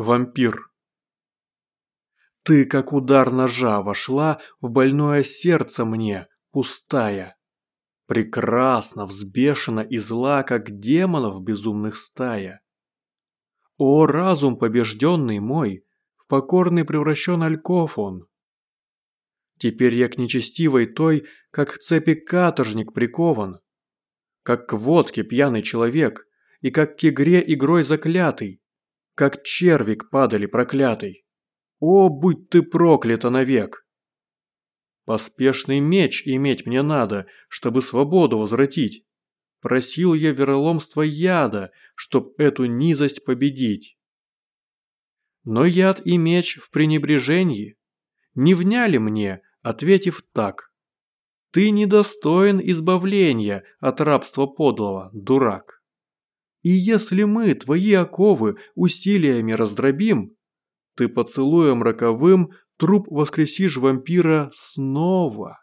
Вампир. Ты, как удар ножа, вошла в больное сердце мне, пустая. Прекрасно, взбешена и зла, как демонов безумных стая. О, разум побежденный мой, в покорный превращен ольков он. Теперь я к нечестивой той, как к цепи каторжник прикован, как к водке пьяный человек, и как к игре игрой заклятый, как червик падали проклятый. О, будь ты проклята навек! Поспешный меч иметь мне надо, чтобы свободу возвратить. Просил я вероломства яда, чтоб эту низость победить. Но яд и меч в пренебрежении не вняли мне, ответив так. Ты недостоин избавления от рабства подлого, дурак. И если мы твои оковы усилиями раздробим, ты поцелуем роковым труп воскресишь вампира снова.